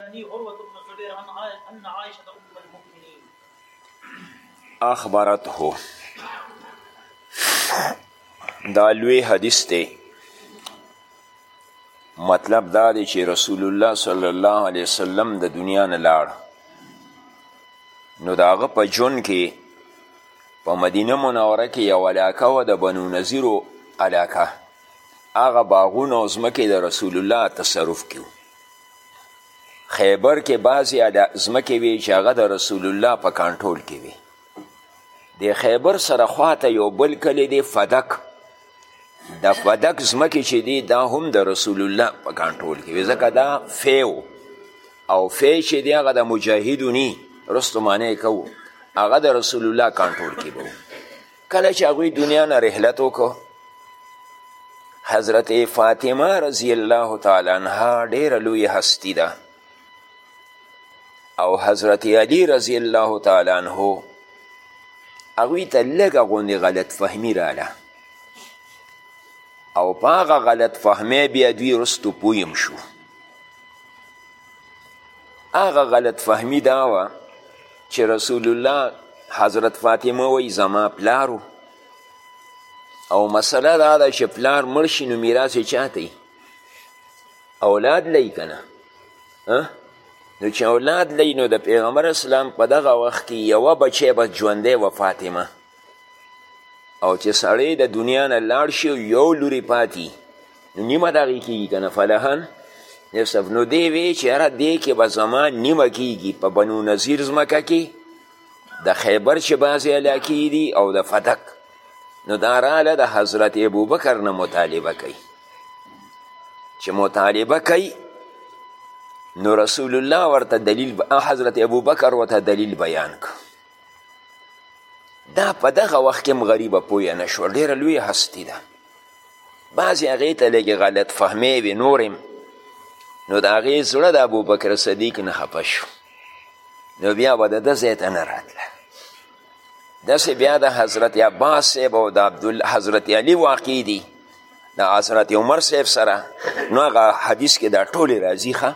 حدثني عروة بن الزبير عن أن عائشة أم المؤمنين أخبرته دا لوی حدیث دی مطلب دا دی چې رسول الله صلی الله علیه وسلم د دنیا نه لاړ نو د هغه په ژوند کې په مدینه منوره کې یو علاقه وه د بنو نظیرو علاقه هغه باغونه او ځمکې د رسول الله تصرف کې خیبر کې بعضې ځمکې وې چې هغه د رسول الله په کنټرول کې وې د خیبر سره خواته یو بل کلی دی فدک د فدک ځمکې چې دی دا هم د رسول الله په کنټرول کې وې ځکه دا فیو او فی چې دی هغه د مجاهدونی رستو معنی کوو هغه د رسول الله کنټرول کې به کله چې هغوی دنیا نه رحلت وکړو حضرت فاطمه رضی الله تعالی عنها ډیره لوی هستی ده او حضرت علی رضی الله تعالی عنه هغوی ته لږه غوندې غلط فهمی راله او په هغه غلط فهمۍ بیا دوی رستو پویم شو هغه غلط فهمی دا وه چې رسول الله حضرت فاطمه وی زما پلارو او مسله دا ده چې پلار مړ شي نو میراث یې چاته اولاد لای که نه نو چې اولاد لای نو د پیغمبر اسلام په دغه وخت کې یوه بچی به ژوندی وه فاطمه او چې سړی د دنیا نه لاړ شي او یو لوري پاتي نو نیمه د هغې کېږي که نه فلحن نصف نو دی وی چې یاره دې کې به زما نیمه کېږي په بنو نظیر ځمکه کې د خیبر چې بعضې علاقې دي او د فتک نو دا راله د حضرت ابوبکر نه مطالبه کوي چې مطالبه کوي نو رسول الله ورته دلیل حضرت ابوبکر ورته دلیل بیان کړ دا په دغه وخت کې غریبه پوه نه شو ډېره لوی هستی ده بعضې هغې ته لږې غلط فهمې وې نورې نو د هغې زړه د ابوبکر صدیق نه خفه شو نو بیا به د ده ځای ته نه راتله داسې بیا د حضرت عباس صاحب او د حضرت علي واقع دي د حضرت عمر صاحب سره نو هغه حدیث کې دا ټولې راځي ښه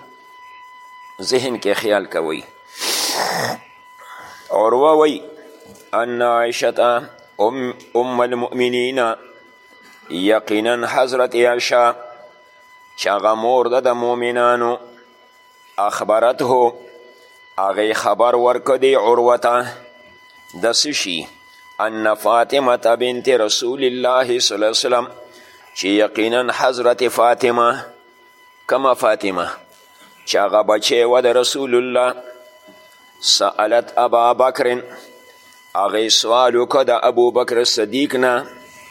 ذهن کې خیال کوئ عروه وی ان عائشة ام, ام المؤمنین یقینا حضرت عائشة چې هغه مور ده د مؤمنانو اخبرته هغه خبر ورکړ دی عروه ته د څه شي ان فاطمه بنت رسول الله صلی الله علیه وسلم چې یقینا حضرت فاطمه کما فاطمه چې هغه بچی وه د رسول الله سألت ابا بکر هغې سوال وکړه د ابوبکر صدیق نه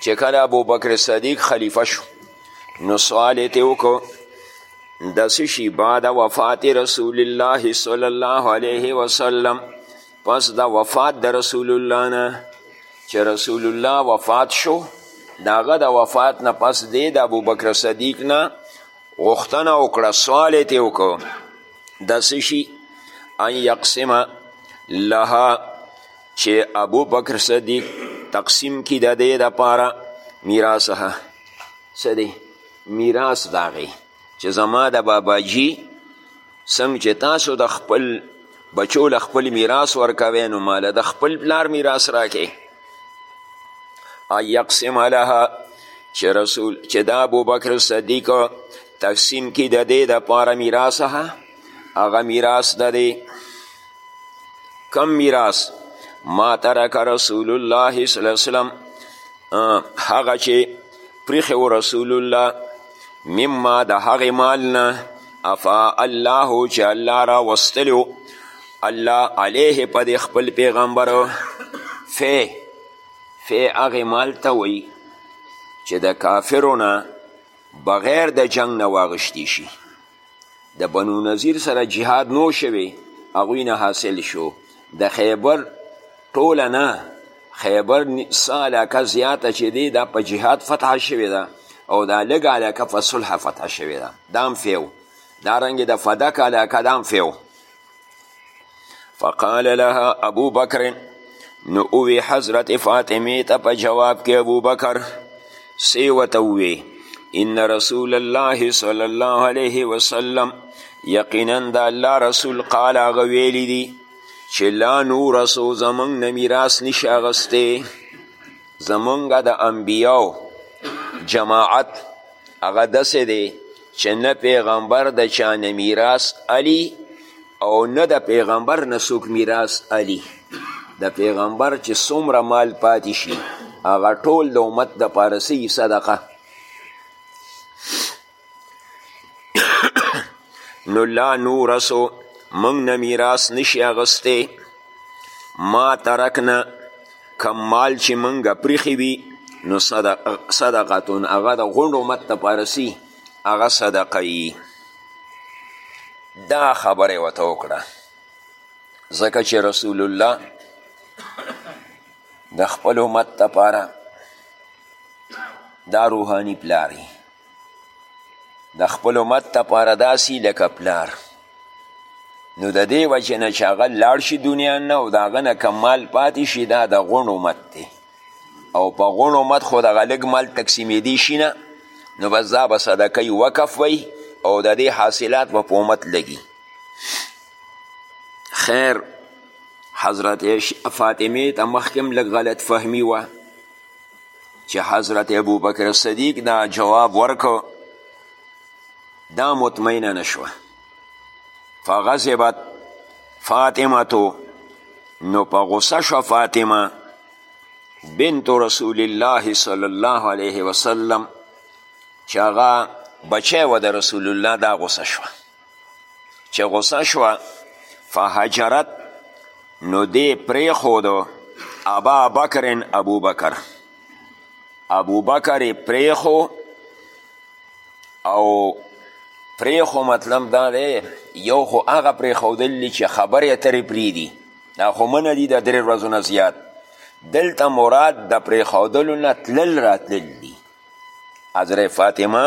چې کله ابوبکر صدیق خلیفه شو نو سوال یې ترې وکړو د څه شي بعد وفات رسول الله صلی الله علیه وسلم پس د وفات د رسول الله نه چې رسول الله وفات شو د هغه د وفات نه پس دی د ابوبکر صدیق نه غوښتنه وکړه سوال یې ترې وکړو د څه شي ان یقسمه لها چې ابو بکر صدیق تقسیم کی د دې دپاره میراثها څه دی میراث د هغې چې زما د باباجي څنګه چې تاسو د خپل بچو له خپل میراث ورکوئ نو ماله د خپل پلار میراث راکړئ یقسم لها چې رسول چې دا ابوبکر صدیق تقسیم کی د دې د پاره میراث هغه میراث د دې کم میراث ما ترک رسول الله صلی الله علیه وسلم هغه چې پریخو رسول الله مما د هغې مال نه افا الله چې الله را وستلو الله علیه په دې خپل پیغمبر فی فی هغې مال ته وایي چې د کافرو نه بغیر د جنگ نه واغشتی شي د بنو نظیر سره جهاد نو شوی هغوی نه حاصل شو د خیبر ټوله نه خیبر څه علاقه زیاته چې دی دا په جهاد فتح شوې ده او دا لږ علاقه په صلح فتح شوې ده دا هم فیو دارنګې د فدک علاقه دا هم فیو فقال لها ابو بکر نو اوی حضرت فاطمه ته په جواب کې ابو بکر سی وته وی ان رسول الله صلی الله علیه وسلم یقینا د الله رسول قال هغه ویلی دی چې لا نور سو زمونږ نه میراث نشي اخیستی زمونږ د انبیاو جماعت هغه داسې دی چې نه پیغمبر د چا نه میراث علي او نه د پیغمبر نه څوک میراث علي د پیغمبر چې څومره مال پاتې شي هغه ټول د امت د پارسي صدقه نو لا نورسو موږ نه میراث نشي اغستی ما ترکنا کم مال چې منګه پریخي وي نو صدقتون هغه د غونډ امت لپاره سي هغه صدقه یي دا خبره ورته وکړه ځکه چې رسول الله د خپل امت لپاره دا روحاني پلاری د خپل امت لپاره داسې لکه پلار نو د دې وجې نه چې هغه لاړ شي دنیا نه او د هغه نه که مال پاتې شي دا د غوڼ امت دی او په غوڼ امت خو دغه لږ مال تقسیمېدی شي نه نو بس دا به صدقه وقف وی او د دې حاصلات به په امت لګي خیر حضرت فاطمه ته مخکې هم لږ غلط فهمي وه چې حضرت ابوبکر صدیق دا جواب ورکو دا مطمئنه نشوه فغضبت فاطمتو نو په غصه شو فاطمه بنت رسول الله صلی الله علیه وسلم چې هغه بچی و د رسول الله دا غصه شوه چې غصه شوه فهجرت نو دې پرېښودو ابا بکر ابو بکر ابو بکر یې پرېښو او پرېښو مطلب دا دی یو خو هغه پرېښودل دي چې خبرې اترې پرېږدي دا خو منه دي د درې ورځو نه زیات دلته مراد د پرېښودلو نه تلل راتلل دي حضرت فاطمه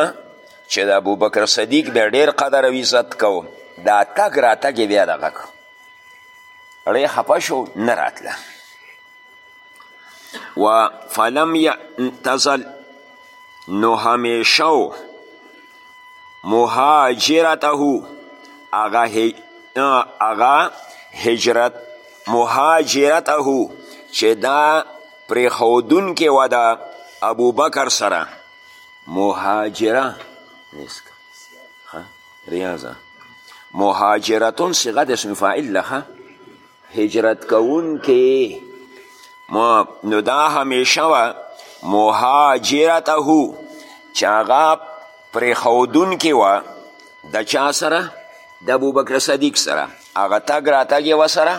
چې د ابوبکر صدیق بیا ډېر قدر او عزت کو دا تګ راتګ یې بیا دغه کړو ړې خفه شو نه راتله و فلم یعتزل نو همیشه مهاجرته هغه هغه هجرت مهاجرته چې دا پرېښودونکې وه د ابوبکر سره مهاجره ریاضه مهاجرتون صیغه د اسم فاعل لخه هجرت کوونکې نو دا همیشه وه مهاجرته چې هغه پرېښودونکې وه د چا سره د ابوبکر صدیق سره هغه تګ راتګ یې وسره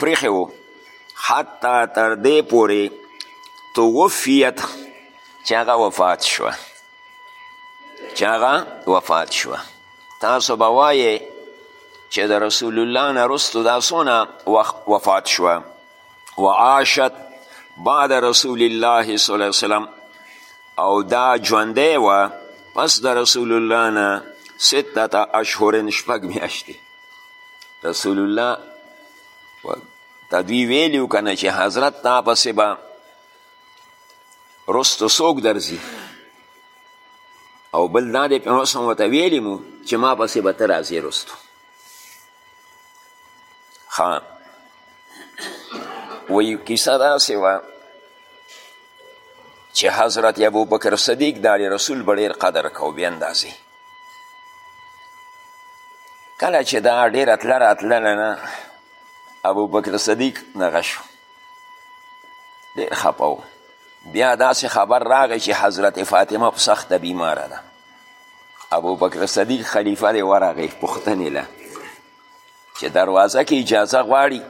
پرېښی و حتی تر دې پورې توفیت چې هغه وفات شوه چې هغه وفات شوه تاسو به وایې چې د رسول الله نه رستو دا څونه وخت وفات شوه وعاشت بعد رسول الله صلی الله علیه وسلم او دا ژوندی وه پس د رسول الله نه ستته اشهر شپږ میاشتې رسول الله ته دوی ویلي که نه چې حضرت تا پسې به رستو څوک درځي او بل دا دی پیغمبر صلی ورته ویلي مو چې ما پسې به ته راځې رستو ښه وایي کیسه داسې وه چې حضرت ابو بکر صدیق د رسول به ډېر قدر کو بې اندازې کله چې دا ډېره تله راتلله نه ابوبکر صدیق نغه شو ډېر خپه و بیا داسې خبر راغی چې حضرت فاطمه په سخته بیماره ده ابوبکر صدیق خلیفه دی ورغی پوښتنې له چې دروازه کې اجازه غواړي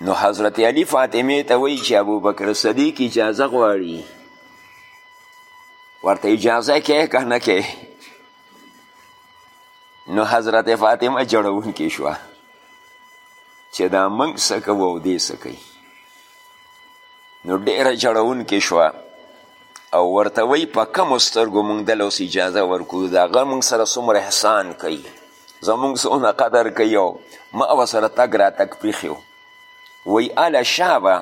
نو حضرت علی فاطمه ته وایي چې ابوبکر صدیق اجازه غواړي ورته اجازه کې که نه کې نو حضرت فاطمه جړونکې شوه چې دا موږ څه کوو او دې څه کوي نو ډېره جړونکې شوه او ورته وی په کمو سترګو مونږ دله اوس اجازه ورکو د هغه مونږ سره څومره احسان کوي زمونږ څونه قدر کوي او ما ورسره تګ راتګ پریښی و وایي هله شابه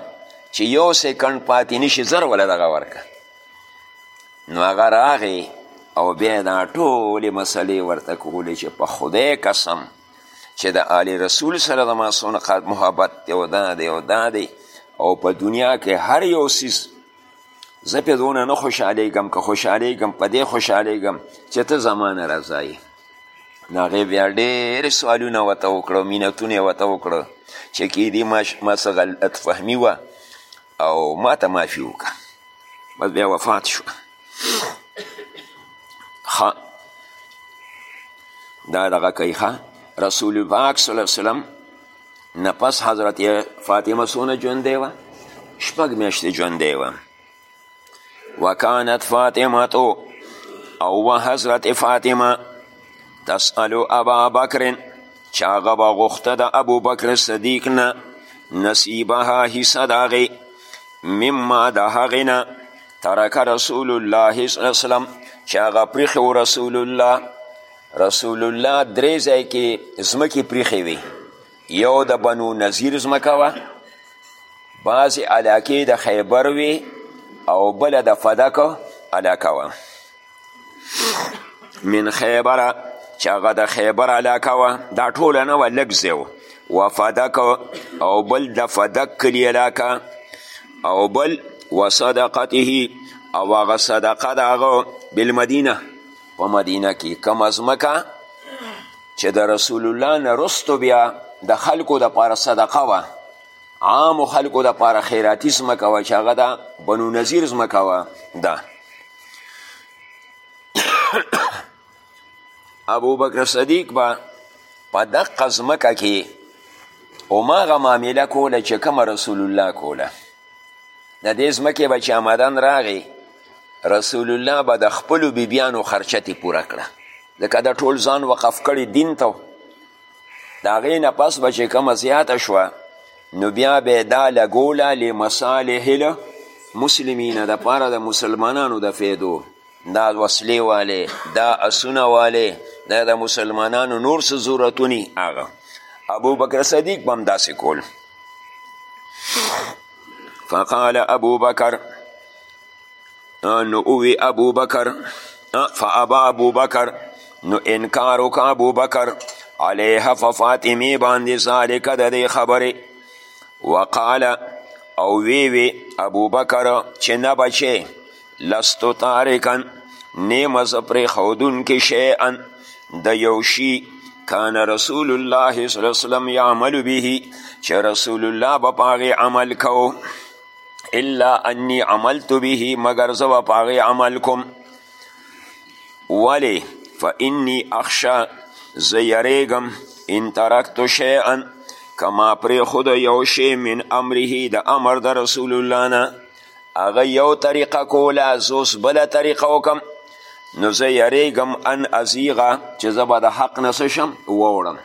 چې یو سیکنډ پاتې نشي زر وله دغه ورکه نو هغه راغی او بیا دا ټولې مسلې ورته کولې چې په خدای قسم چې د آل رسول سره د ما څونه محبت دی او دا دی او دا دی او په دنیا کې هر یو څیز زه پې دونه نه خوشحالیږم که خوشحالیږم په دې خوشحالیږم چې ته زمانه رضا یې نو هغې بیا ډېر سوالونه ورته وکړو مینتونه یې ورته وکړو چې کیدي ما ما څه غلط فهمي وه او ما ته معافي وکړه بس بیا وفات شو ښه دا دغه کوي ښه رسول پاک صلی الله علیه وسلم نه پس حضرت فاطمه څونه ژوندی وه شپږ میاشتې ژوندی وه وکانت فاطمه او و حضرت فاطمه تسأل ابا بکر چې هغه به غوښته د ابوبکر صدیق نه نصیبها حصه د هغې مما د هغې نه ترک رسول الله صلی الله وسلم چې هغه پرېښی رسول الله رسول الله درې ځای کې ځمکې پریښې وي یو د بنو نظیر ځمکه وه بعضې علاقې د خیبر وي او بله د فدک علاقه وه من خیبره چې هغه د خیبر علاقه وه دا ټوله نه وه لږ ځای و فدک او بل د فدک کلي علاقه او بل وصدقته او هغه صدقه د هغه بالمدینه په مدینه کې کومه ځمکه چې د رسول الله نه رستو بیا د خلکو دپاره صدقه وه عامو خلکو دپاره خیراتي ځمکه وه چې هغه د بنو نظیر ځمکه وه ده ابوبکر صدیق به په دقه ځمکه کې هماغه معامله کوله چې کومه رسول الله کوله د دې ځمکې به چې آمدن راغی رسول الله به د خپلو بیبیانو خرچه تې پوره کړه ځکه د ټول ځان وقف کړي دین ته د هغې نه پس به چې کومه زیاته شوه نو بیا به یې دا لګوله لمصالح مسلمین د پاره د مسلمانانو د فیدو دا وسلې والې دا اسونه والې دا د مسلمانانو نور څه ضرورتونی هغه ابوبکر صدیق به هم داسې کول فقال ابوبکر نو اوی ابو بکر فابا ابو بکر نو انکار وکړه ابو بکر علیها په فاطمې باندې ذالک د دې خبرې وقال او وی وی ابو بکر چې نه بچې لستو تارکن نیمه زه پرېښودونکي شیئا د یو شي کان رسول الله صلی الله علیه وسلم یعمل به چې رسول الله به په هغې عمل کوو الا انی عملت به مگر زه به په هغې عمل کوم ولې فانی اخشا زه یریږم ان ترکت شیئا که ما پرېښود یو شی من امره د امر د رسول الله نه هغه یو طریقه کوله زه اوس بله طریقه وکم نو زه یریږم ان ازیغه چې زه به د حق نه څه شم ووړم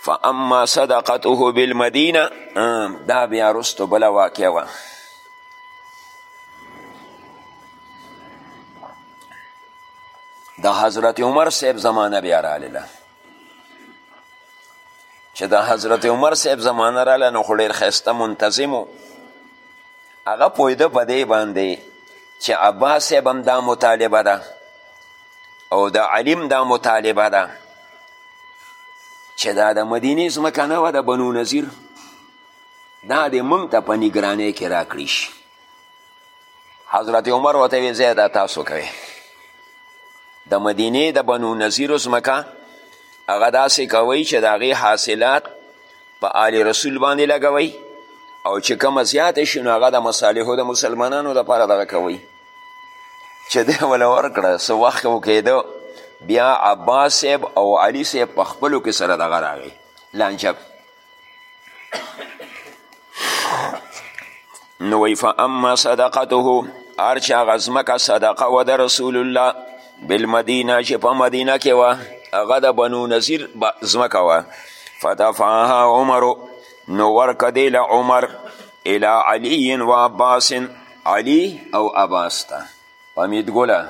فاما صدقته بالمدینه دا بیا رستو بله واقع وه د حضرت عمر صاحب زمانه بیا راغله چې د حضرت عمر صاحب زمانه راله نو خو ډېر ښایسته منتظم و هغه پوهېده په دې باندې چې عباس صاحب هم دا مطالبه ده او د علیم دا مطالبه ده چې دا د مدینې ځمکه نه وه د بنو نظیر دا دې موږ ته په نګرانۍ کې راکړی شي حضرت عمر ورته ویې ځای دا تاسو کوئ د مدینې د بنو نظیرو ځمکه هغه داسې کوئ چې د هغې حاصلات په آل رسول باندې لګوئ او چې کومه زیاته شي نو هغه د مصالحو د مسلمانانو لپاره دغه کوئ چې دی وله ورکړه څه وخت وکېده بیا عباس صاحب او علي صاحب په خپلو کې سره دغه راغی لانجه نو وی فاما صدقته هر چې هغه ځمکه صدقه وه د رسول الله بالمدینه چې په مدینه کې وه هغه د بنو نظیر ځمکه وه فدفعها عمر نو ورکه دی له عمر الى علی و عباس علی او عباس ته حمید ګله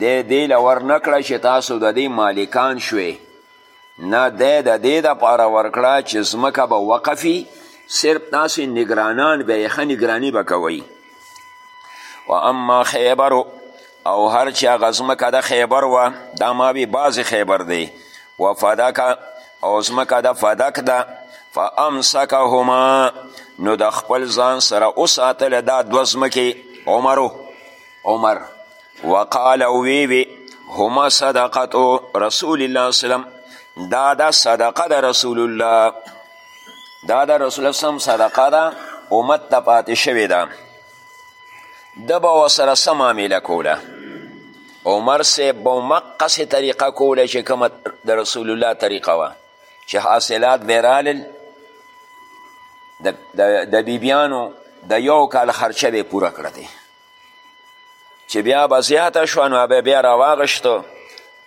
دی دی لور نکړه چې تاسو د دې مالکان شوي نه دی د دې دپاره ورکړه چې ځمکه به وقفي صرف تاسو نگرانان به یې ښه نگراني به کوئ و اما خیبرو او هر چې هغه ځمکه د خیبر وه دا ما وی بعضې خیبر دی و فدک او ځمکه د فدک ده فامسکهما نو د خپل ځان سره وساتله دا دوه ځمکې عمرو عمر وقال وی وی هما صدقت رسول الله سلم دا دا صدقه د رسول الله دا د رسول الله سم صدقه ده امت ته پاتې شوې ده ده به ورسره څه معامله کوله عمر صاحب به مقصې طریقه کوله چې کومه د رسول الله طریقه وه چې حاصلات به رالل د بیبیانو د یو کال خرچه به پوره کړه دی چې بیا به زیاته شوه نو به بیا راواغشتو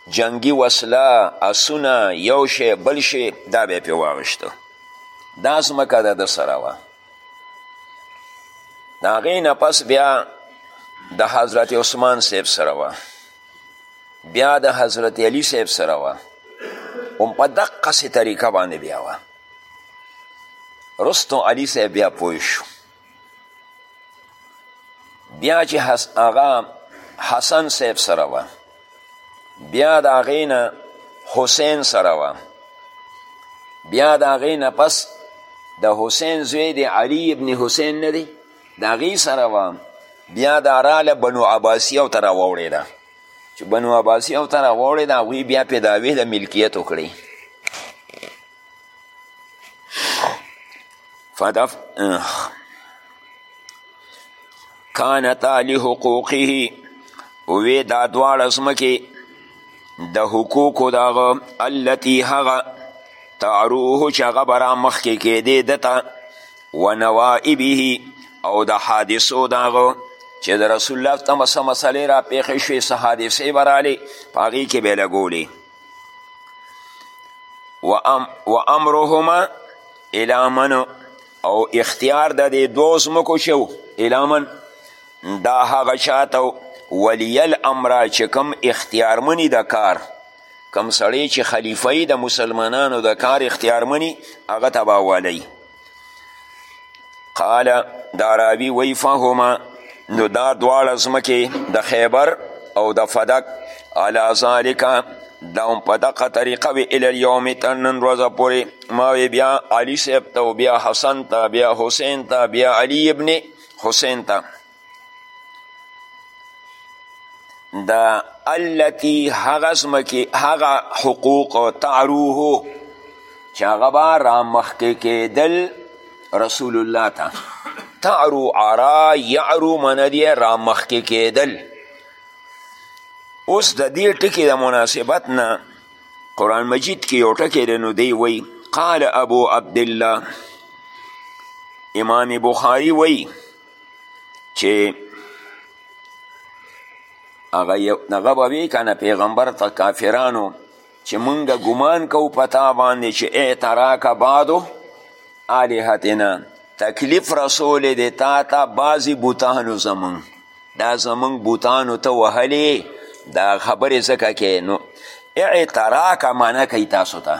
جنگي وسله اسونه یو شی بل شی دا به یې پرې واغشتو دا ځمکه د ده سره وه د هغې نه پس بیا د حضرت عثمان صاحب سره وه بیا د حضرت علی صاحب سره وه هم په دقسې طریقه باندې بیا وه رستو علی صاحب بیا پوه شو بیا چې هغه حسن صاحب سره وه بیا د هغې نه حسین سره وه بیا د هغې نه پس د حسین زوی دی علی ابن حسین نه دی د هغې سره وه بیا دا راله بنو عباسی او ته راوړېده چې بنو عباسی او ته راوړېده هغوی بیا پې دعوې د ملکیت وکړي فدف کانتا لحقوقه وی دا دواړه ځمکې د حقوقو د هغه التي هغه تعروه چې هغه به را مخکې کېدې ده ته و نوائبه او د حادثو د هغه چې د رسول الله ته څه مسلې را پېښې شوې څه حادثې به رالې په هغې کې به یې لګولې و امرهما الامن او اختیار د دې دوو ځمکو شو الامن دا هغه چاته ولی الامر چې کوم اختیارمنی د کار کم سړی چې خلیفه د مسلمانانو د کار اختیارمنی هغه ته به والی قال دا راوی وی فهما نو دا دواړه ځمکې د خیبر او د فدک علا ذالک دا هم په دقه طریقه وي الی الیوم تر نن ورځه پورې ما وی بیا علي صاحب ته بیا حسن ته بیا حسین ته بیا علي ابن حسین ته دا التي هغه ځمکې هغه حقوق تعروه چې هغه به رامخکې کېدل رسول الله ته تعرو عرا یعرو منه دی رامخکې کېدل اوس د دې ټکې د مناسبت نه قرآن مجید کې یو ټکی دی نو دی وی قال ابو عبدالله امام بخاری وی چې هغه یو هغه به وی کنه پیغمبر ته کافرانو چې مونږ ګمان کو په تا باندې چې ای تراک بعدو الهتنا تکلیف رسول دی تا ته بعضې بوتانو زمون دا زمون بوتانو ته وهلې دا خبرې ځکه کې نو اعتراک معنی کوي تاسو ته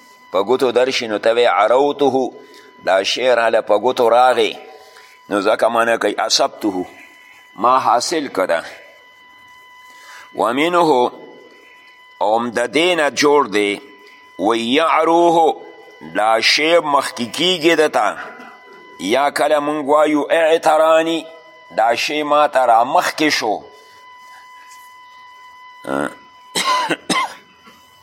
په ګوتو درشي نو ته وایې عروته دا شی راله په ګوتو راغی نو ځکه منه کوي اصبته ما حاصل کړه ومنه هم د دې نه جوړ دی ویعروه دا شی مخکې کیږي ده ته یا کله مونږ وایو اعترانی دا شی ما ته رامخکې شو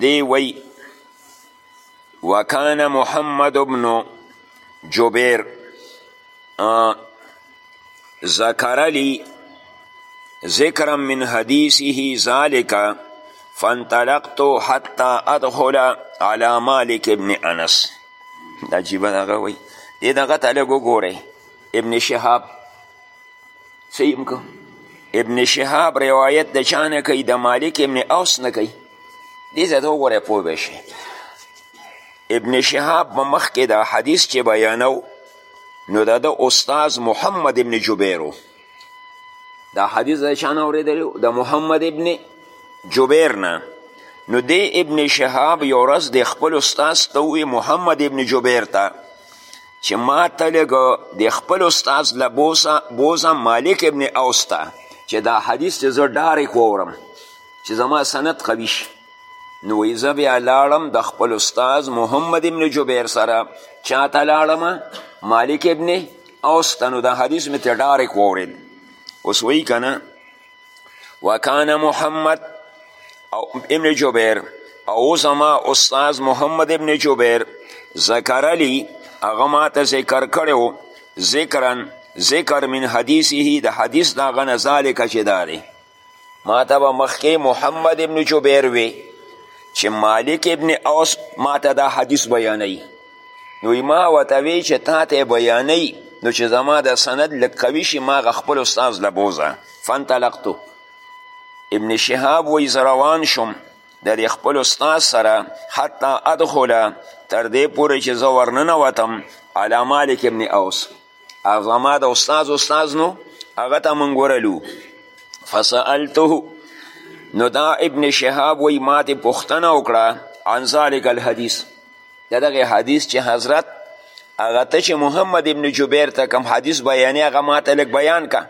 دی وی وکان محمد ابن جبیر ذکر لی ذکرا من حدیثه ذالک فانطلقت حتی ادخل علی مالک ابن انس عجیبه دغه وی دی دغه ته لږ وګورئ ابن شهاب صحیح کو ابن شهاب روایت د چا نه کوي د مالک ابن اوس نه کوي دې ځای ته وګوره پوه به شي ابن شهاب په مخکې دا حدیث چې بیانو نو د ده استاد محمد ابن جبیر و دا حدیث د چا نه اورېدلی د محمد ابن جبیر نه نو دی ابن شهاب یو ورځ د خپل استاد ته ووی محمد ابن جبیر ته چې ما ته لږ د خپل استاد له بوزه مالک ابن اوس ته چې دا حدیث چې زه ډارک وورم چې زما سند قوي شي نو وایي زه بیا لاړم د خپل استاد محمد ابن جبیر سره چا ته لاړم مالک ابن اوس ته نو دا حدیث مې ترې ډارک واورېد اوس وایي که نه وکان محمد ابن جبیر او زما استاذ محمد ابن جبیر ذکر علی هغه ماته ذکر کړو ذکرن ذکر من حدیثه د حدیث دا غنه ذالک چې داره ما ته به مخکې محمد ابن جبیر وی چې مالک ابن اوس ما ته دا حدیث بیانوي نو ما ورته وی چې تا ته بیانوي نو چې زما د سند لږ قوي شي ما هغه خپل استاذ له بوځه فانطلقتو ابن شهاب وایي زه روان شوم د دې خپل استاذ سره حتی ادخله تر دې پورې چې زه ورننوتم علی مالک ابن اوس او زما د استاد استاد نو هغه ته مونږ ورلو فسألته نو دا ابن شهاب وی ما دې پوښتنه وکړه عن ذلک الحدیث د دغه حدیث چې حضرت هغه ته چې محمد ابن جبیر ته کوم حدیث بیانې هغه ما ته لږ بیان که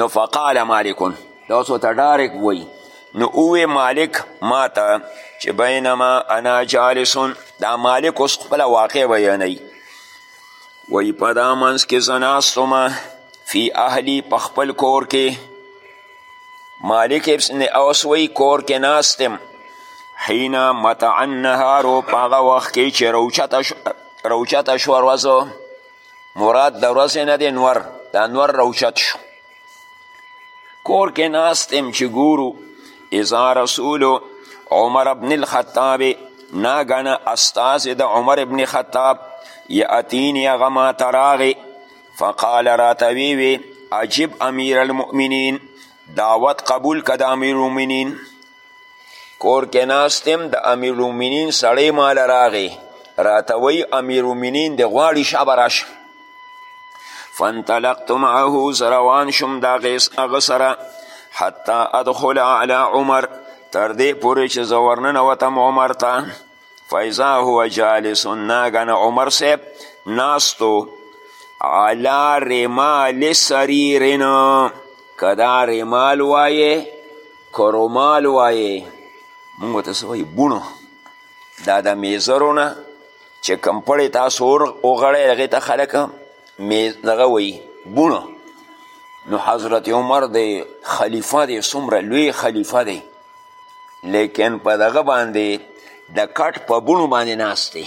نو فقال مالکون دا اوس ورته ډارک وایي نو اووې مالک ما ته چې بینما انا جالسون دا مالک اوس خپله واقع بیانوي وایي په دا منځ کې زه ناستومه فی اهلی په خپل کور کې مالک ابن اوس وایي کور کې ناستم حین متع النهارو په هغه وخت کې چې روچته شوه روچته شوه ورځو مراد د ورځې نه دی نور دا نور راوچت شو کور کې ناست یم چې ګورو اذا رسول عمر ابن الخطاب ناګنه استاز د عمر ابن خطاب یاتینی هغه ما ته راغی فقال راته ویوی عجب امیر المؤمنین دعوت قبول که د امیر المؤمنین کور کې ناست یم د امیرالمؤمنین سړی ماله راغی راته وایي امیرالمؤمنین دې غواړي شابه راشه فانطلقت معه زه روان شوم د هغه سره حتی ادخل علی عمر تر دې پورې چې زه ورننوتم عمر ته فاذا هو جالس ناګنه عمر صاحب ناستو علا رمال سریرن که دا رمال وایې که رومال وایې موږ ته څه وایي بوڼو دا د میزرو نه چې کوم پړی تاسو وغړی هغې ته خلک دغه وایي بوڼو نو حضرت عمر دی خلیفه دی څومره لوی خلیفه دی لیکن په دغه باندې د کټ په بوڼو باندې ناست دی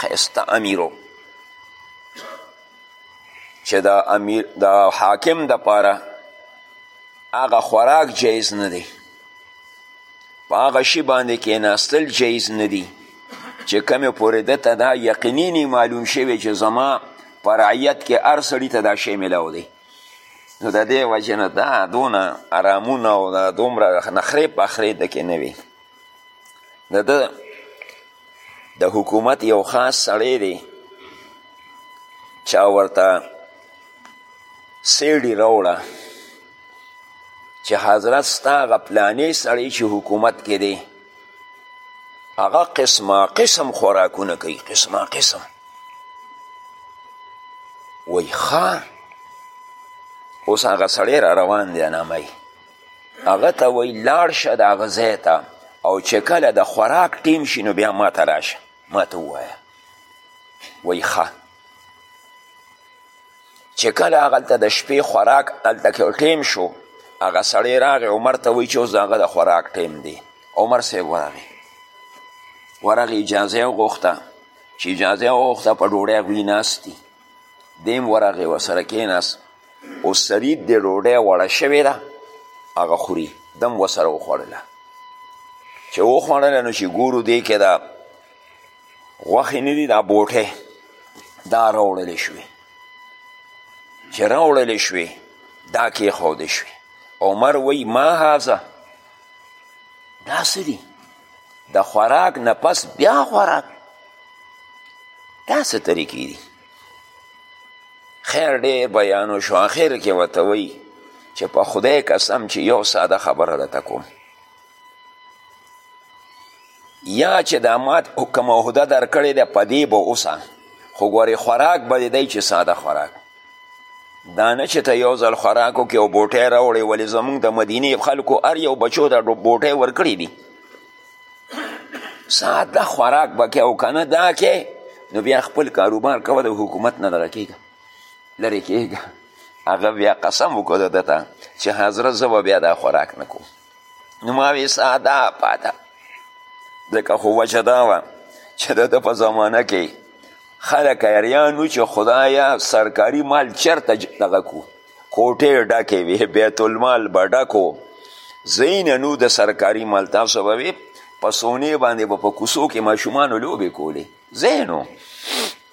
خیسته امیرو چې دا امیر دا حاکم د پاره هغه خوراک جایز نه دی په هغه شي باندې کېناستل جایز نه دی چې کمې پورې ده ته دا یقیني نه معلوم شوی چې زما په رعیت کې هر سړي ته دا شی میلاو دی نو د دې وجې نه دا دونه ارامونه او دا دومره نخرې پخرې دکې نه وي د ده د حکومت یو خاص سړی دی چا ورته سیډي راوړه چې حضرت ستا هغه پلانې سړی چې حکومت کې دی هغه قسمه قسم خوراکونه کوي قسمه قسم وای ښه اوس هغه سړی را روان دی نامه هغه ته وایي لاړ شه د هغه ځای ته او چې کله د خوراک ټیم شي نو بیا ما ته راشه ما ته ووایه وایي ښه چې کله هغلته د شپې خوراک هلته کې ټیم شو هغه سړی راغی عمر ته وایي چې اوس د هغه د خوراک ټیم دی عمر صاحب ورغی ورغی اجازه یې وغوښته چې اجازه یې وغوښته په ډوډۍ هغوی ناست دي دیم ورغی ورسره کېناست او سرید د ډوډۍ وړه شوې ده هغه خوري دم ورسره وخوړله چې وخوړله نو چې ګورو دی که دا غوښې نه دي دا بوټی دا راوړلې شوې چې راوړلې شوې دا کېښودې شوې عمر وی ما هذا دا څه دي د خوراک نه پس بیا خوراک دا څه طریقې دي خیر ډېر بیان وشو اخر کې ورته وایي چې په خدای قسم چې یو ساده خبره درته کوم یا چې دا مات کومه عهده درکړې ده په دې به اوسه خو ګورې خوراک به دې دی چې ساده خوراک دا نه چې ته یو ځل خوراکو کې او بوټی راوړې ولې زمونږ د مدینې خلکو هر یو بچو ته بوټی ورکړی دي ساعت دا خوراک به کې او که نه دا کې نو بیا خپل کاروبار کوه د حکومت نه دغه کېږه لرې کېږه هغه بیا قسم وکړو ده ته چې حضرت زه به بیا دا خوراک نه کوم نو ما وی ساده پاته ځکه خو وجه دا وه چې د ده په زمانه کې خلک حیریان وو چې خدایه سرکاري مال چېرته دغه کو کوټې ډکې وې بیت المال به ډکو زین نو د سرکاري مال تاسو به وې په سونې باندې به په کوڅو کې ماشومانو لوبې کولې زینو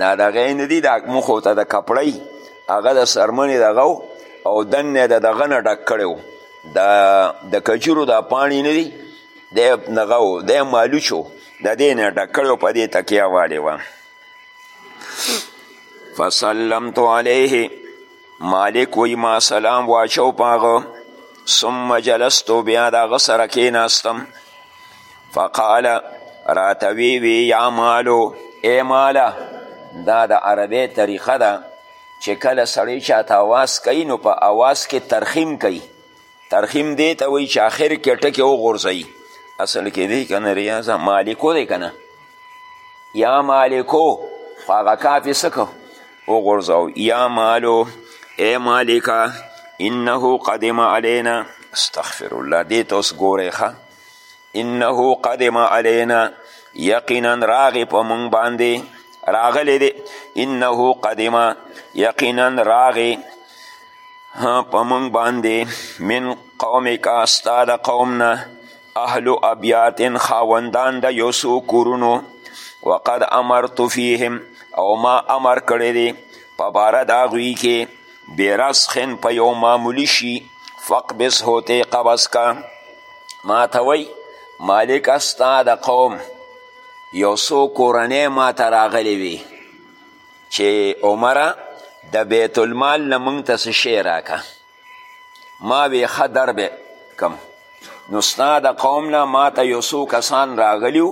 دا دغه نه دي دا مخو ته د کپړۍ هغه د څرمنې دغه او دننه د دغه نه ډک کړی و د کجورو دا پاڼې نه دي دی نغه و دی مالوچ و د دې نه ډک کړی و په دې تکیه والې وه فسلمت علیه مالک وی ما سلام واچو پاغه ثم جلستو بیا د هغه سره کیناستم فقال راته وی وی یا مالو ای ماله دا د عربی طریقه ده چې کله سړی چاته اواز کوي نو په اواز کې ترخیم کوي ترخیم دی ته وایي چې آخر کې ټکې وغورځوي اصل کې دی که نه ریاضه مالکو دی که نه یا مالکو خو هغه کافې څه کو وغورځوه یا مالو ای مالکه انه قدم علینا استغفر الله دې ته اوس ګورئ ښه انه قدم علینا یقینا راغې په مونږ باندې راغلی دی انه قدم یقینا راغې په مونږ باندې من قومک ستا د قوم نه اهل ابیات خاوندان د یو څو کورونو وقد امرت فیهم او ما امر کړی دی په باره د هغوی کې برسخن په یو معمولی شي فقبس هوته قبس کا ما ته وی مالک استا د قوم یو څو کورنۍ ما ته راغلی وي چې عمره د بیت المال نه موږ ته څه شی راکه ما وی ښه دربه کم نو ستا د قوم نه ما ته یو څو کسان راغلي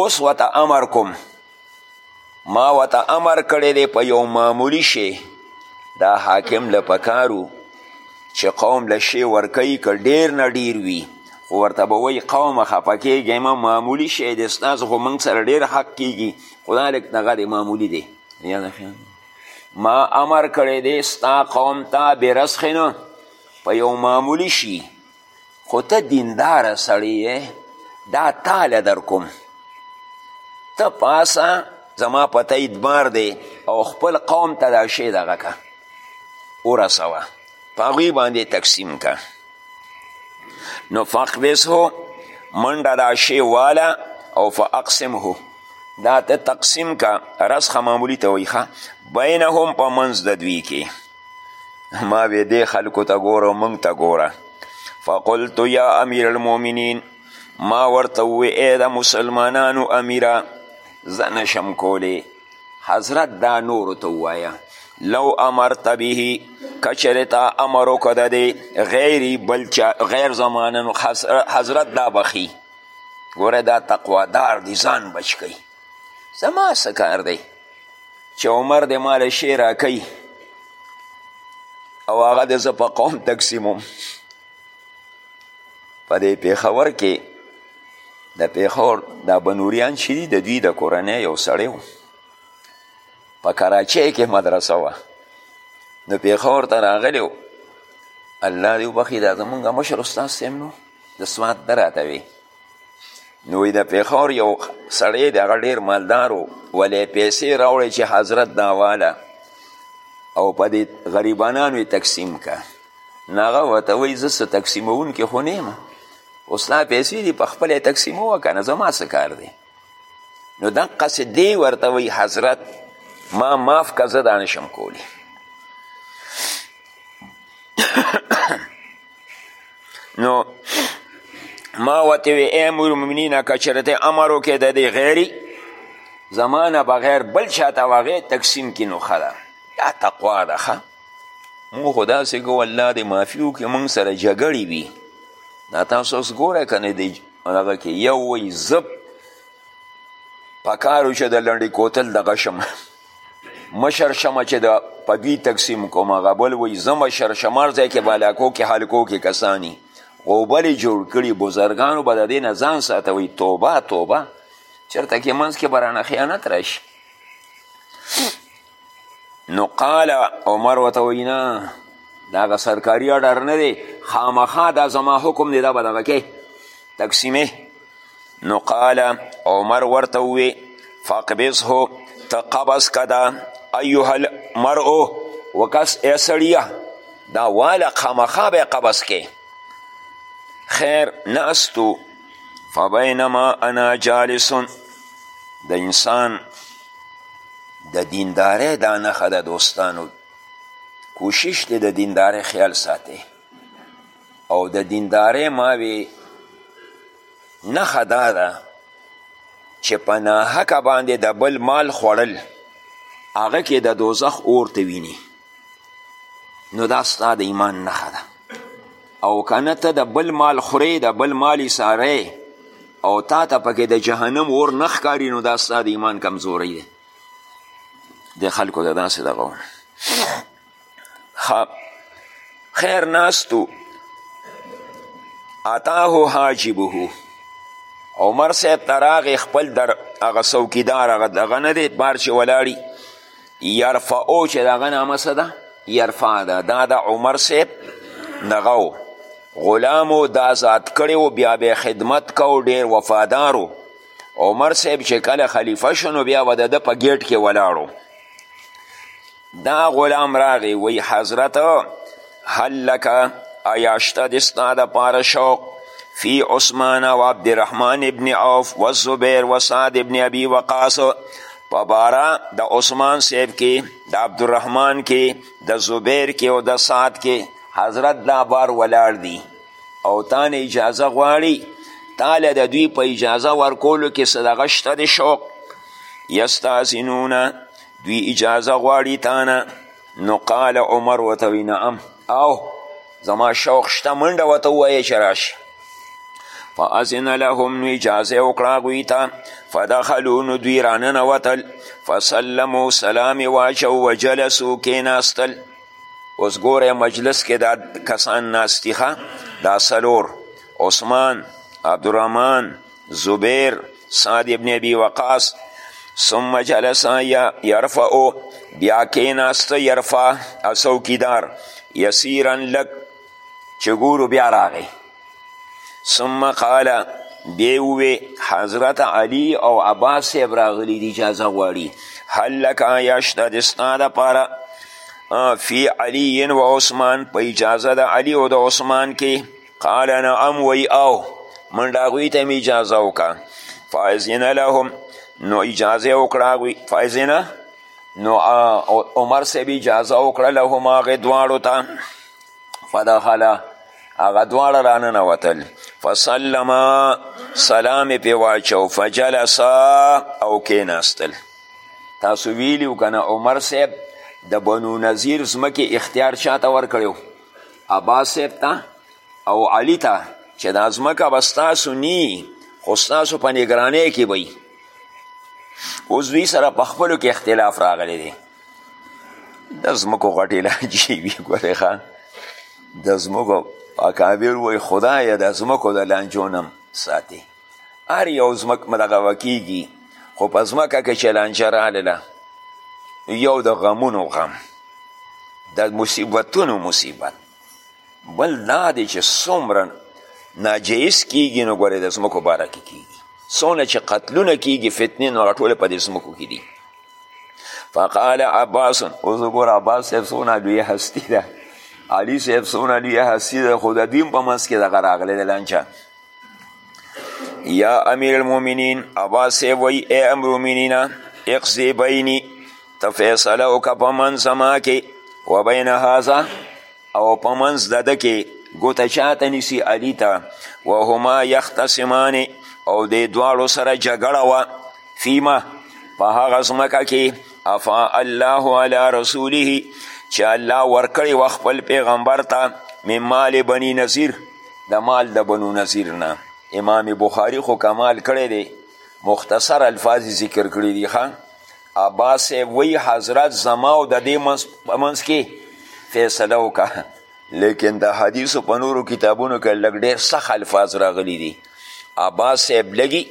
اوس ورته امر کوم ما وته امر کړی دی په یو معمولی شی دا حاکم له پکارو چې قوم له شی ورکوي که ډیر نه ډیر وي خو ورته به وایي قومه خفه کیږئ مه معمولي شی دی ستاسو خو موږ سره ډیر حق کیږي خو دا لږ دغه دی معمولي دی ما امر کړی دی ستا قوم ته برسخنه په یو معمولي شي خو ته دینداره سړی یې دا تاله در کوم ته پاسه زما په تایید بار دی او خپل قوم ته دا شی دغه که ورسوه په هغوی باندې تقسیم که نو فقبسه منډه دا شی واله او فاقسمه دا ته تقسیم که رسخه معمولی ته وایي بینهم په منځ د دوی کې ما وې دې خلکو ته ګوره مونږ ته ګوره فقلت یا امیر المؤمنین ما ورته ووې ای د مسلمانانو امیره زه نشم کولی حضرت دا نورو ته ووایه لو امرت به کچره تا امر وکړه د دې غیري بل چا غیر زمانن حضرت دا بخي ګوره دا تقوادار دي ځان بچ کوي زما څه کار دی چې عمر دې مال شی راکوي او هغه د زه په قوم تقسیموم په دې پیښور کې د پیښور دا بنوریان چې دي د دوی د کورنۍ یو سړی و په کراچۍ کې مدرسه وه نو پیښور ته راغلی و الله دې وبخښي دا زمونږ مشر استاد صاحب نو د سوات ده راته وی نو د پیښور یو سړی دی هغه ډېر مالدار و ولې پیسې راوړې چې حضرت داواله او په دې غریبانانو یې تقسیم که نو هغه ورته وایي زه څه تقسیموونکی خو نه یم اوس دا پیسې دي په خپله یې تقسیموه که نه زما څه کار دی نو دقسې دی ورته وایي حضرت ما معاف که زه دا نشم کولی نو ما ورته وی ای مؤمنینه که چېرې ته امر وکړې د دې غیري زما نه بغیر بل چا ته هغې تقسیم کړي نو ښه ده دا تقوا ده ښه مونږ خو داسې کوو الله دې معافي وکړي مونږ سره جګړې وي دا تاسو اوس ګوره که نه دی هغه کې یو وایي زه پکار چې د لنډې کوتل دغه شم مشر شمه چې د په دوی تقسیم کوم هغه بل وایي زه مشر شم هر ځای کې به علاقو کې حلقو کې کسانی غوبل یې جوړ کړي بزرګانو به د دې نه ځان ساته وایي توبه توبه چېرته کې منځ کې به رانه خیانت راشي نو قال عمر ورته وایي نه د هغه سرکاري اډر نه دی خامخا دا زما حکم دی دا به دغه کې تقسیمې نو قال عمر ورته ووی فقبضه ته قبض که دا ایها المرء وکس ای سړیه دا واله خامخا به قبض کې خیر ناستو فبینما انا جالس د انسان د دیندارۍ دا نښه ده دوستانو کوشش دی د دیندارۍ خیال ساتي او د دیندارۍ ماوې نښه دا ده چې په ناحقه باندې د بل مال خوړل هغه کې د دوزخ اور ته ویني نو دا ستا د ایمان نښه ده او کنه ته د بل مال خورې د بل مال ساره او تا ته پکې د جهنم اور نه ښکاري نو دا ستا د ایمان کمزوری دی د خلکو د داسې دغه خیر ناستو اتاه حاجبه عمر صاحب ته راغې خپل در هغه څوکیدار هغه دغه نه دی بار چې ولاړي یرفعو چې د هغه نامه څه ده یرفع ده دا د عمر صاحب دغه و غلامو د آزاد کړی و بیا به خدمت کو ډیر وفادارو عمر صاحب چې کله خلیفه شو نو بیا به د ده په ګیټ کې ولاړو دا غلام راغی وی حضرت هل لک ایا شته د ستا دپاره شوق فی عثمان و عبدالرحمن ابن عوف و زبیر و سعد ابن ابی وقاص په باره د عثمان صاحب کې د عبدالرحمن کې د زبیر کې او د سعد کې حضرت دا بار ولاړ دي او تا نه اجازه غواړي تا له د دوی په اجازه ورکولو کې څه دغه شته د شوق یستاذنونه دوی اجازه غواړي تانه نو قال عمر ورته وی نعم او زما شوق شته منډه ورته ووایه چې راشي فاذن لهم نو اجازه وکړه هغوی ته فدخلو نو دوی راننوتل فسلمو سلام یې واچو وجلسو کېناستل اوس ګوره مجلس کې دا کسان ناستي دا سلور عثمان عبدالرحمن زبیر سعد ابن ابي وقاص ثم جلس يرفع بیا کیناست یرفع اسوکیدار یسیرا لک چې ګورو بیا راغی ثم قال بیا ووی حضرت علی او عباس صاحب راغلی دی اجازه غواړي هل لک آیا شته د ستا دپاره فی علی و عثمان په اجازه د علی او د عثمان کې قال نعم وی او من هغوی ته مې اجازه وکړه فاذن لهم نو اجازه وکړه هغوی فاذن نو عمر صاحب اجازه وکړه لهم هغې دواړو ته فدخله هغه دواړه راننوتل فسلما سلام یې پې واچو فجلسا او کېناستل تاسو ویلي و که نه عمر صاحب د بنو نظیر ځمکې اختیار چاته ورکړی عباس صاحب ته او علي ته چې دا ځمکه به ستاسو نی خو ستاسو په نګرانۍ کې به اوس دوی سره په خپلو کې اختلاف راغلی دی د ځمکو غټې لانجې وي ګورې ښه د ځمکو اکابر وایي خدایه د ځمکو د لانجو نه ساتي هر یو ځمکه دغه وکیږي خو په ځمکه کې چې لانجه راغله یو د غمونو غم د مصیبتونو مصیبت بل دا دی چې څومره ناجایز کیږي نو ګورې د ځمکو باره کې کیږي څونه چې قتلونه کیږي فتنې نو راټولې په دې ځمکو کې دي فقال عباس اوس ګوره عباس صاحب څونه لویه هستي ده علي صاحب څونه لویه هستي ده خو د دین په منځ کې دغه راغلی د لانجه یا امیر المومنین عباس صاحب وی ای امر المومنین اقضی بینی ته فیصله وکړه په منځ زما کې و بین هذا او په منځ د ده کې ګوته چاته نیسي علي ته وهما یختصمان او دې دواړو سره جګړه وه فیما په هغه ځمکه کې افا الله علی رسوله چې الله ورکړی و خپل پیغمبر ته من مال بني نظیر د مال د بنو نظیر نه امام بخاری خو کمال کړی دی مختصر الفاظ ذکر کړی دی خان عباس وی حضرت زما او د دې منځ کې فیصله وکړه لیکن د حدیثو په نورو کتابونو کې لږ ډېر سخت الفاظ راغلی دي عباس صاحب لګي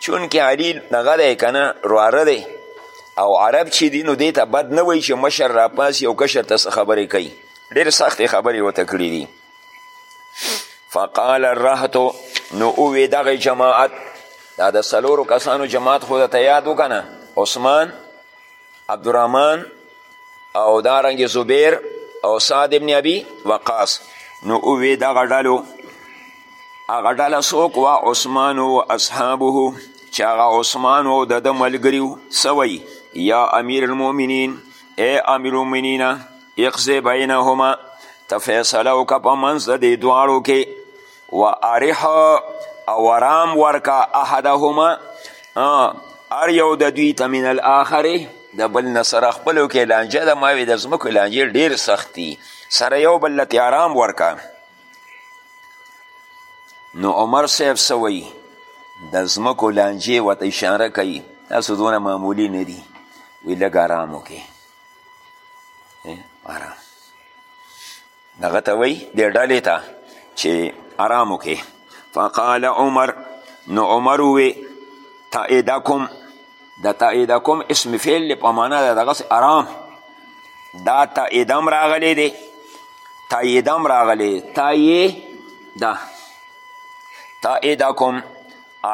چونکې علي دغه دی که نه رواره دی او عرب چې دي نو دې ته بد نه وایي چې مشر راپاسي او کشر ته څه خبرې کوي ډېر سختې خبرې ورته کړي دي فقال الرهت نو اووی دغه جماعت دا د څلورو کسانو جماعت خو درته یاد وکنه عثمان عبدالرحمن او دارنګ زبیر او سعد ابن ابي وقاص نو اووی دغه ډلو هغه ډله څوک وه عثمان و اصحابه چې هغه عثمان او د ده ملګري سوی یا امیر المؤمنین ای امیر المؤمنینه اقضې بینهما ته فیصله وکړه په منځ د دې دواړو کې و ارح او ارام ورکه احدهما ار یو د دوی ته من الاخرې د بل نه سره خپلو کې لانجه ده ما وې د ځمکو لانجې ډېر سخت دي سره یو بل له ارام ورکه نو عمر صاحب څه وایي د ځمکو لانجې ورته اشاره کوي تاسو دونه معمولي نه دي وی لږ ارام وکړي آرام دغه ته وایي دې ډلې ته چې آرام وکړي فقال عمر نو عمر ووی تایدکم د تایدکم اسم فعل په معنا د دغسې آرام دا تایدم راغلی دی تایدم راغلی تایې ده تایدکم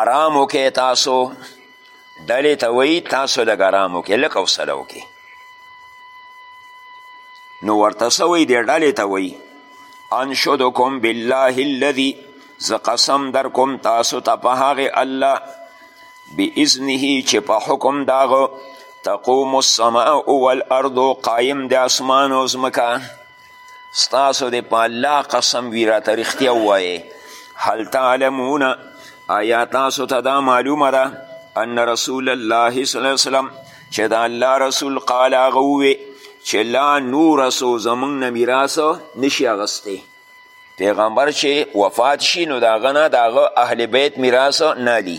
آرام وکړئ تاسو ډلې ته وایي تاسو لږ ارام وکړئ لږ حوصله وکړئ نو ورته څه وایي دې ډلې ته وایي انشدکم بالله الذي زه قسم در کوم تاسو ته په هغې الله باذنه چې په حکم داغه تقوم السماء والارض قایم د اسمان او ځمکه ستاسو دی په الله قسم وی راته رښتیا ووایې هل تعلمون آیا تاسو ته دا معلومه ده ان رسول الله صلی الله علیه وسلم چې د الله رسول قال هغه ووې چې لا نورسو زمونږ نه میراث نشي اغستی پیغمبر چې وفات شي نو د هغه نه د هغه اهل بیت میراث نالي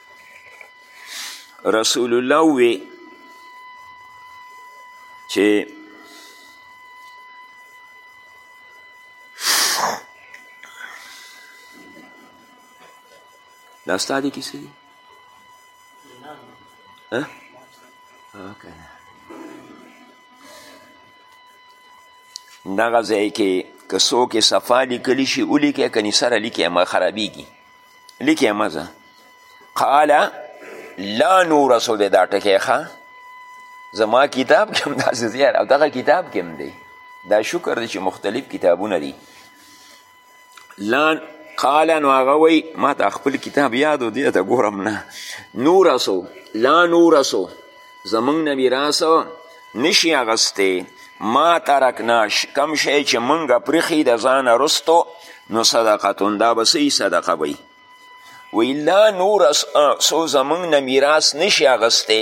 رسول الله وی چې دا ستا دي کیسې دي دغه ځای کې که څوک یې صفا لیکلی شي ولیکئ که نسره لیکئ ما خرابېږي لیکې مه ځه قال لا نورسو به دا ټکی ښه زما کتاب کې هم داسې زیار او دغه کتاب کې هم دی دا شکر دی چې مختلف کتابونه دي لا قال نو هغه وایي ما ته خپل کتاب یاد و دې ته ګورم نه نورسو لا نورسو زمونږ نه میراث نشي اغستی ما ترکنا کم شی چې مونږ پرېښي د ځانه رستو نو صدقتون دا به څه صدقه وي وی لا نور څو زمونږ نه میراث نشي اغستی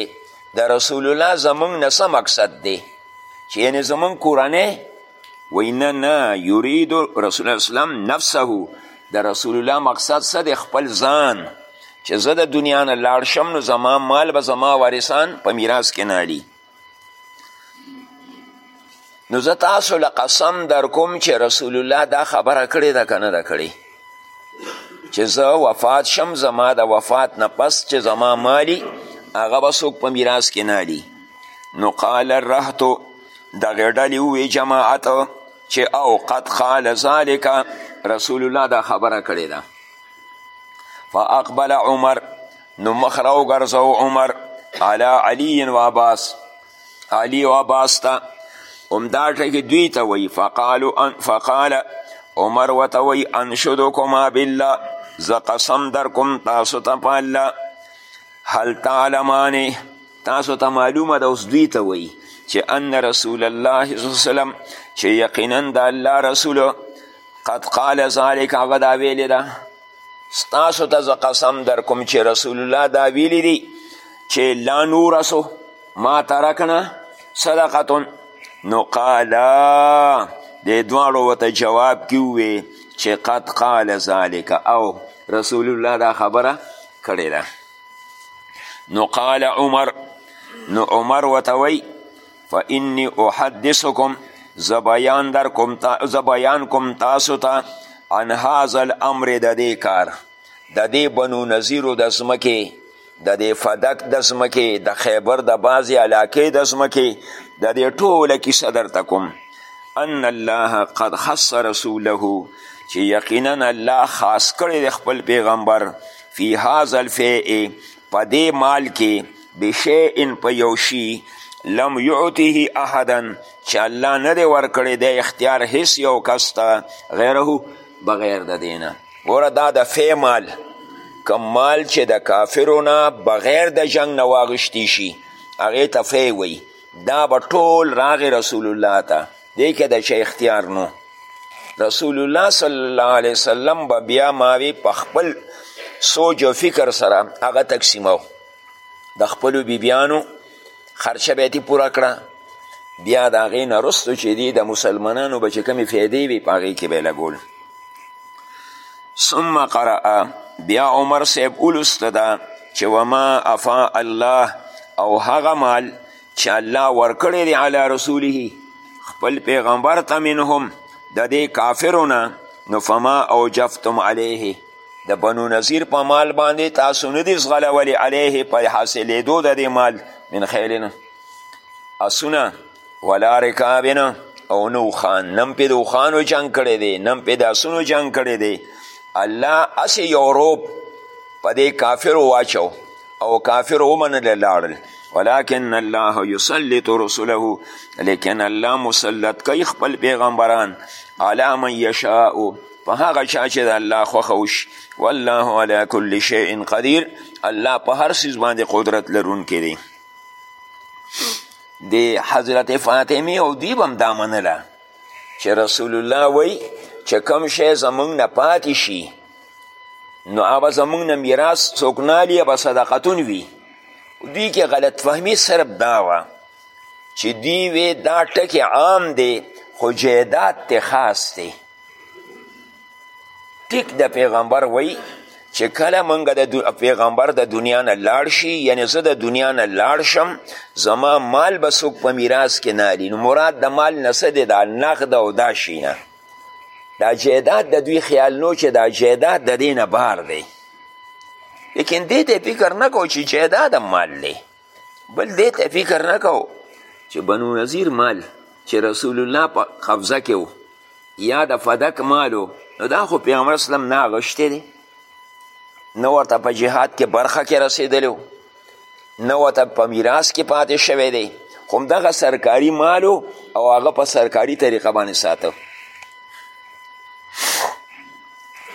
د رسول الله زمونږ نه څه مقصد دی چې یعنې زمونږ کورنۍ وی نه نه یرید رسول الله اسلام نفسه د رسول الله مقصد څه دی خپل ځان چې زه د دنیا نه لاړ شم نو زما مال به زما وارثان په میراث کې نالي نو زه تاسو له قسم در کوم چې رسول الله دا خبره کړې ده که نه ده کړې چې زه وفات شم زما د وفات نه پس چې زما مالی هغه به څوک په میراث کې نالي نو قال الرهتو دغې ډلې ووی جماعت چې او قد قال ذالک رسول الله دا خبره کړې ده فاقبل عمر نو مخ راوګرځو عمر علی علی و عباس علی و عباس ته همدا ټکې دوی ته وایي فقالو ان فقال عمر ورته وایي انشدکما بالله زه قسم در کوم تاسو ته په الله هل تعلمانه تاسو ته معلومه ده اوس دوی ته وایي چې ان رسول الله صلی الله وسلم چې یقینا د الله رسول قد قال ذلک هغه دا ویلې ده ستاسو ته زه قسم در کوم چې رسول الله دا ویلي دي چې لا نورسو ما ترکنا صدقتون نو قالا د دواړو ورته جواب کې ووې چې قد قال ذلک او رسول الله دا خبره کړې ده نو قال عمر نو عمر ورته وایي فانی احدثکم زه بیان در کوم تا زه بیان کوم تاسو ته تا عن هذا الامر د دې کار د دې بنو نظیرو د ځمکې د دې فدک د ځمکې د خیبر د بعضې علاقې د ځمکې د دې ټوله کیسه درته کوم ان الله قد خص رسوله چې یقینا الله خاص کړی د خپل پیغمبر فی هذا الفیع په دې مال کې بشیء په یو شي لم یعطه احدا چې الله نه دی ورکړی د اختیار هیڅ یو کس ته غیره بغیر د دینه ګوره دا د فی مال کم مال چې د کافرو نه بغیر د جنګ نه واغشتی شي هغې ته فی وایي دا به ټول راغی رسول الله ته دی که د چا اختیار نو رسول الله صلی الله علیه وسلم به بیا ماوی په خپل سوچ او فکر سره هغه تقسیمو د خپلو بیبیانو خرچه به یې پوره کړه بیا د هغې نه رستو چې دی د مسلمانانو به چې کومې فیدې وي په هغې کې به یې لګول ثم قرأ بیا عمر صاحب ولوسته ده چې وما افا الله او هغه مال چې الله ورکړی دی علی رسوله خپل پیغمبر ته منهم د دې کافرو نه نو فما اوجفتم علیه د بنو نظیر په مال باندې تاسو نه دي ځغلولې علیه په حاصلېدو د دې مال من خیلن اسونه ولا رکابن او نه اوښان نم پې د اوښانو جنګ کړی دی نم پې د اسونو جنګ کړی دی الله هسې یو روب په دې کافرو واچو او کافر ومنله لاړل ولكن الله يسلط رسله لیکن الله مسلط کوي خپل پیغمبران علی من یشاء په هغه چا چې د الله خوښه وشي والله علی کل شیء قدیر الله په هر څیز باندې قدرت لرونکی دی د حضرت فاطمه او دوی به هم دا منله چې رسول الله وایي چې کوم شی زمونږ نه پاتې شي نو هغه زمونږ نه میراث څوک نه اخلي به صدقتون وي دوی کې غلط فهمي صرف دا وه چې دوی وې دا ټکی عام دی خو جیدات ته خاص دی ټیک د پیغمبر وی چې کله مونږ د پیغمبر د دنیا نه لاړ شي یعنی زه د دنیا نه لاړ شم زما مال به څوک په میراث کې نه علي نو مراد د مال نه څه دی دا نقد او دا شینه دا جیداد د دوی خیال نو چې دا جیداد د دې نه بار دی لیکن دې ته فکر نه کو چې جیداد هم مال دی بل دې ته فکر نه کو چې بنو نظیر مال چې رسول الله په قبضه کې و یا د فدک مالو نو دا خو پیغمبر اسلام نه غشتی دی نه ورته په جهاد کې برخه کې رسېدلی و نه ورته په میراث کې پاتې شوی دی خو همدغه سرکاري مالو او هغه په سرکاري طریقه باندې ساته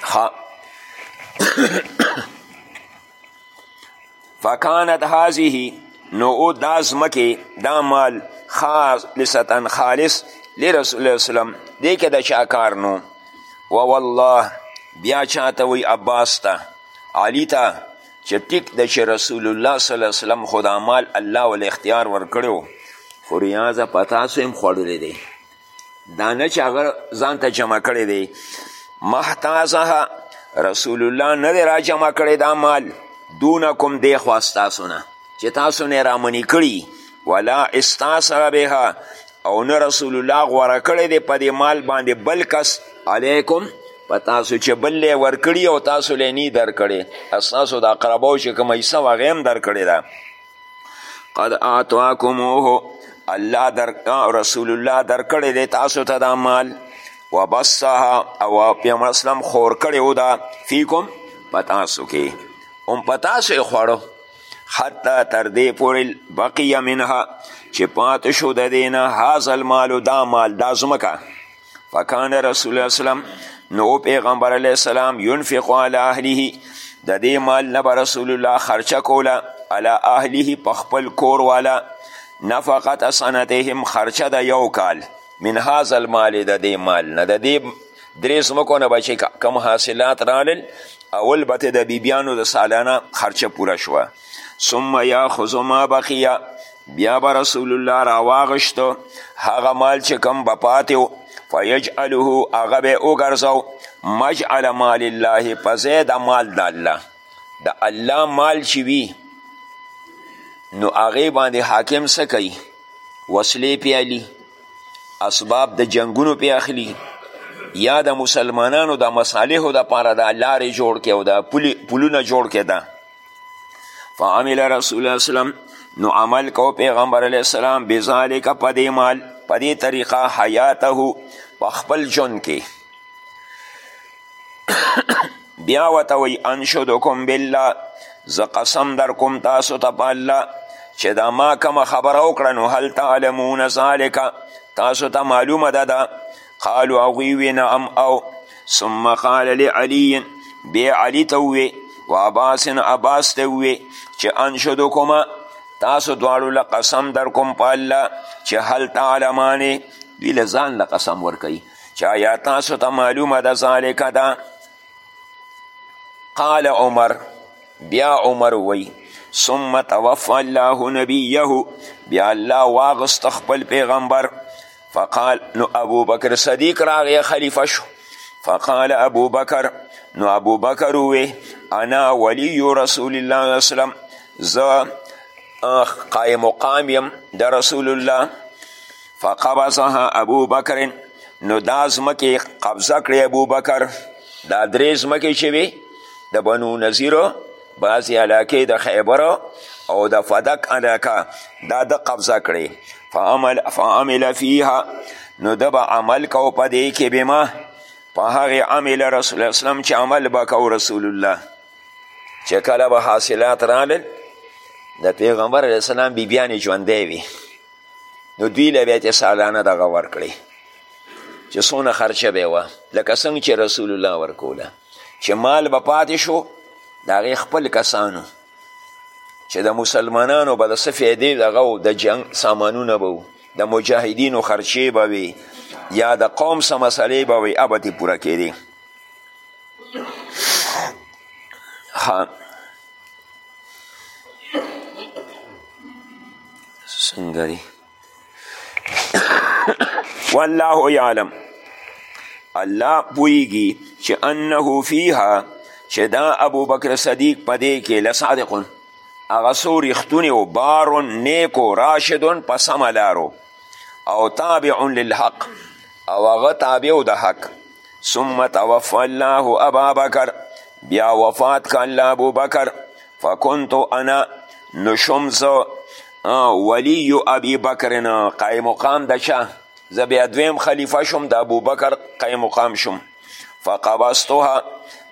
ها فکانت هذه نو او دا زمکه دا مال خالصتا خالص لرسول الله وسلم دې کې د چا کار نو و والله بیا چاته وی عباس ته علی ته چې ټیک د چې رسول الله صلی الله علیه وسلم خو دا مال الله ول اختیار ورکړو خو ریاضه په تاسو هم خوړلی دی دا نه چې هغه ځان ته جمع کړی دی محتازها رسول الله نه دی را جمع کړی دا مال دونکم دی خوا ستاسو نه چې تاسو نه رامنی کړي ولا استاثر بها او نه رسول الله غوره کړی دی په دې مال باندې بل کس علیکم په تاسو چې بل لی ورکړي او تاسو لی نی درکړی ستاسو د اقرباو چې کومه حصه وه هغې هم درکړې ده قد اعطاکموه الله در رسول الله در کړی دی تاسو ته دا مال وبصها او پیغمبر اسلام خور کړی و دا فیکم په تاسو کې هم په تاسو یې خوړو حتی تر دې پورې بقیه منها چې پاتې شو د دې نه هذا المال دا مال دا ځمکه فکان رسول الله وسلم نو پیغمبر علیه السلام ينفق علی اهله د دې مال نه به رسول الله خرچه کوله علی اهله په خپل کور والا نفقت سنتهم خرچه د یو کال من هذا المال د دې مال نه د دې درې ځمکو نه به چې کم حاصلات رالل اول به د بیبیانو د سالانه خرچه پوره شوه ثم یاخذ ما بقیه بیا به رسول الله راواغشتو هغه مال چې کم به پاتې و فیجعله هغه به وګرځو مجعل مال الله په ځای د مال د الله د الله مال چې وي نو هغې باندې حاکم څه کوي وسلې پیالي اسباب د جنگونو پې اخلي یا د مسلمانانو د مصالحو دپاره دا لارې جوړ کې او دا پولونه جوړ کې ده فعمل رسول الله وسلم نو عمل کو پیغمبر علیه السلام بذالک په دې مال په دې طریقه حیاته په خپل ژوند کې بیا ورته وایي انشدکم بالله زه قسم در کوم تاسو ته په الله چې دا ما کومه خبره وکړه نو هل تعلمون ذالک تاسو ته معلومه ده ده قالو هغوی وی نعم او ثم قال لعلی بی علی ته وی و عباس عباس ته وی چې انشدکما تاسو دواړو له قسم در کوم په الله چې هل تعلمانې دوی له ځان له قسم ورکوي چې آیا تاسو ته معلومه ده ذالکه ده قال عمر بیا عمر وی ثم توفى الله نبيه بیا الله واغست خپل پیغمبر فقال نو ابو بکر صدیق راغی خلیفه شو فقال ابو بکر نو ابو بکر وی انا ولی رسول الله علیه وسلم زه قائم مقام یم د رسول الله فقبضها ابو بکر نو دا ځمکې قبضه کړې ابو بکر دا درې ځمکې چې وې د بنو نظیرو بعضې علاقې د خیبر او د فدک علاقه دا د قبضه کړې فعمل, فعمل فیها نو د به عمل کو په دې کې بما په هغې عمل رسول اسلام چې عمل به کو رسول الله چې کله به حاصلات رالل د پیغمبر علیه السلام بیبیانې ژوندی وي نو دوی له بیا سالانه دغه ورکړي چې څونه خرچه به وه لکه څنګه چې رسول الله ورکوله چې مال به پاتې شو د هغې خپل کسانو چې د مسلمانانو به د څه فیدې دغه د جنګ سامانونه به د مجاهدینو خرچې به وي یا د قوم څه مسلې به وي هغه به پوره کېدې څنګه دی والله یعلم الله پوهیږي چې انه فیها چې دا ابوبکر صدیق په دې کې لصادقون هغه څو رښتونې و بارون نیکو راشدون په سمه لارو او تابع للحق او هغه تابع د حق ثم توفى الله ابا بکر بیا وفات که الله ابوبکر فکنت انا نو شوم زه ولی ابي بکر قایم مقام د چا زه بیا دویم خلیفه شوم د ابوبکر قایم مقام شوم فقبضتها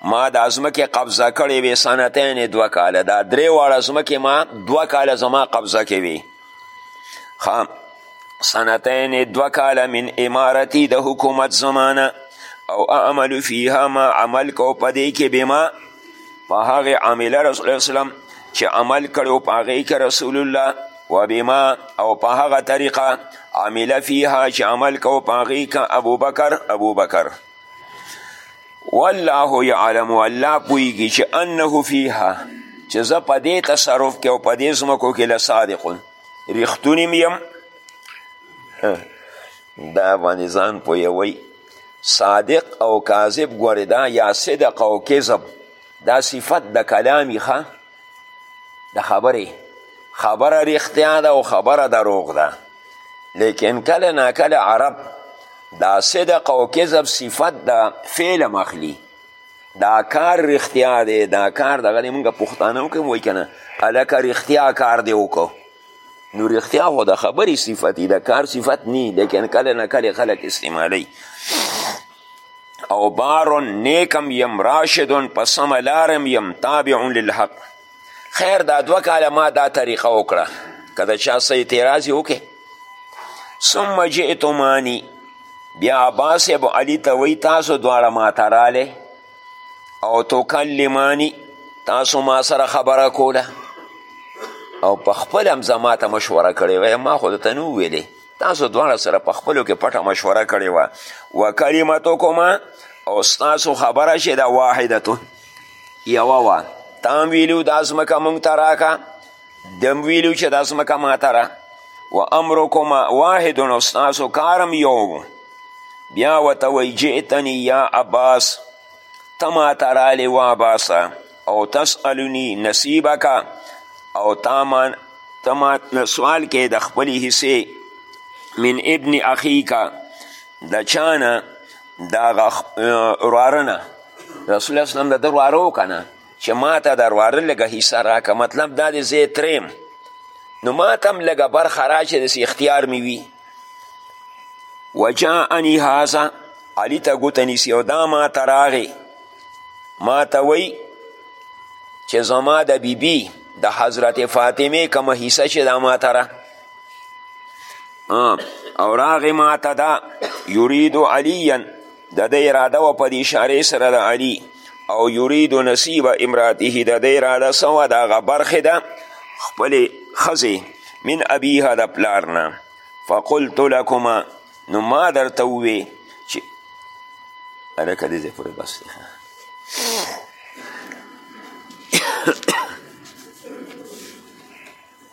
ما د ازمکې قبضه کړې وې سنتین دوه کاله دا درې واړه ازمکې ما دوه کاله زما قبضه کې وې سنتین دوه کاله من امارتی د حکومت زمانه او اعمل فیها ما عمل کو پدې کې بما په هغې عامله رسول الله وسلم چې عمل کړو په هغې کې رسول الله و بما او په هغه طریقه عامله فیها چې عمل کو په هغې کې ابوبکر ابوبکر والله یعلم الله پوهیږي چې انه فیها چې زه په دې تصرف کې او په دې ځمکو کې له صادقون رښتونی یم دا باندې ځان پوهوئ صادق او کاذب ګورې دا یا صدق او کذب دا صفت د کلامی ښه د خبرې خبره رښتیا ده او خبره دروغ ده لیکن کله ناکله عرب دا صدق او کذب صفت د فعل مخلی دا کار رښتیا دی دا کار دغه دی مونږ پښتانه وکړو وایي که نه هلکه رښتیا کار دی وکړو نو رښتیا خو د خبرې صفت د کار صفت نی لیکن کله نه کله خلک استعمالی او بارون نیکم یم راشدون په سمه لارم یم تابعون للحق خیر دا دوه کاله ما دا طریقه وکړه که د چا څه اعتراض یې وکړې ثم جئتمانی بیا عباس ابو علي ته وایي تاسو دواړه ماته رالی او تکلمانی تاسو ما سره خبره کوله او په خپل هم زما ته مشوره کړې وه ما خو درته نه وویلې تاسو دواړه سره په خپلو کې پټه مشوره کړې وه و کلمتکما او ستاسو خبره چې ده واحدتون یوه وه تا هم ویلي دا ځمکه موږ ته راکه دم ویلو چې دا ځمکه ماته ده و امرکم واحد او ستاسو کارم یو بیا ورته وایي جئتني یا عباس ته ماته رالې و عباسه او تسألني نصیبکه او تا ما ته ما سوال کې د خپلې حصې من ابن اخیکه د چانه د هغه وراره نه رسول اسلام د ده وراره و که نه چې ما ته د وراره لږه حصه راکه مطلب دا دی زه تریم نو ما ته هم لږه برخه را چې داسې اختیار مې وي وجاءني هذا علي ته ګوته نیسي او دا ما ته راغې ما ته وایي چې زما د بیبي د حضرت فاطمه کومه حصه چې دا ما ته را او راغې ما ته دا یرید علیا د ده اراده و په دې اشارې سره د علي او یرید نصیب امراته د ده اراده څه وه د هغه برخې ده خپلې ښځې من ابیها د پلار نه فقلت لکما نو ما درته ووې چې هلکه دې ځای پورې بس دی